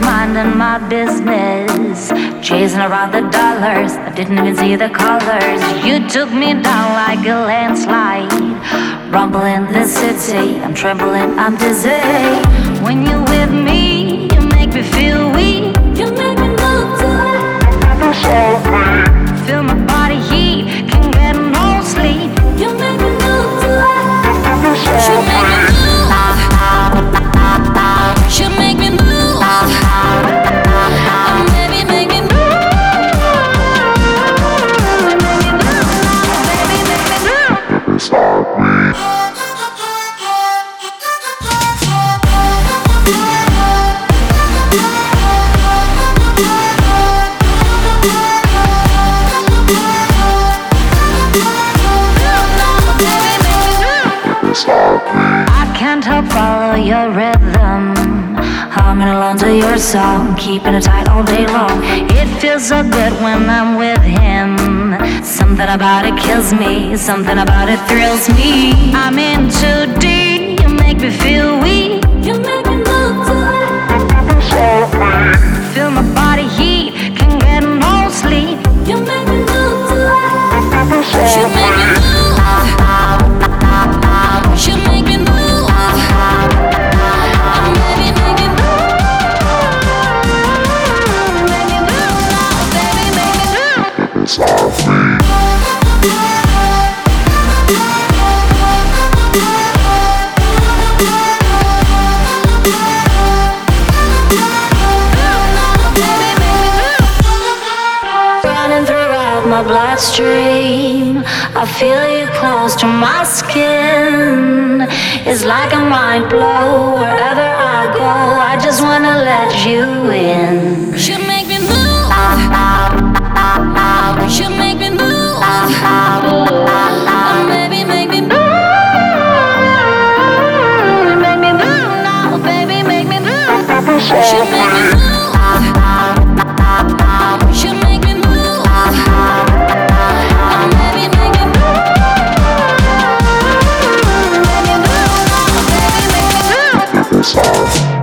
minding my business, chasing around the dollars. I didn't even see the colors. You took me down like a landslide, rumbling the city. I'm trembling, I'm dizzy. When you're with me, you make me feel weak. Humming along to your song, keeping it tight all day long. It feels so good when I'm with him. Something about it kills me, something about it thrills me. I'm in my bloodstream. I feel you close to my skin. It's like a mind blow wherever I go. I just wanna let you in. yourself.